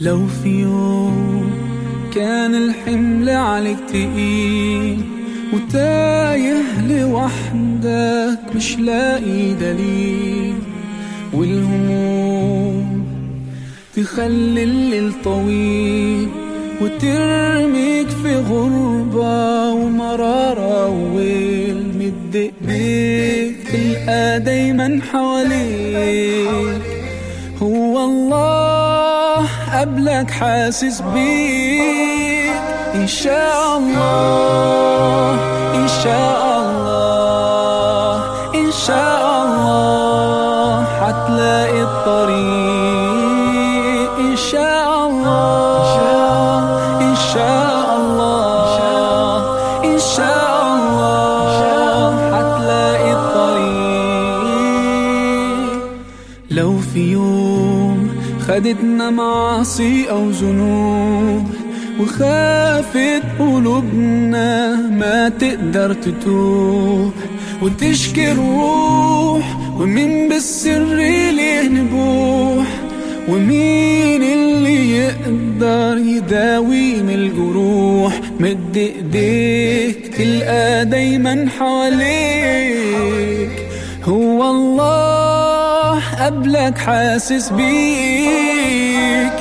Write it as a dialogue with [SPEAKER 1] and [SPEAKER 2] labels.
[SPEAKER 1] لو في يوم كان الحمل عليك تقيل وتايه لوحدك مش لاقي دليل والهموم تخلي الليل طويل وترميك في غربة ومرارة وويل مد ايديك تلقى دايما حواليك. هو الله قبلك حاسس بيك. إن شاء الله إن شاء الله إن شاء الله حتلاقي الطريق. إن شاء الله إن شاء الله إن شاء الله لو في يوم خدتنا معاصي أو ذنوب وخافت قلوبنا ما تقدر تتوب وتشكي الروح ومين بالسر ليه نبوح ومين اللي يقدر يداوي من الجروح مد إيديك تلقى دايما حواليك. هو الله قبلك حاسس بيك.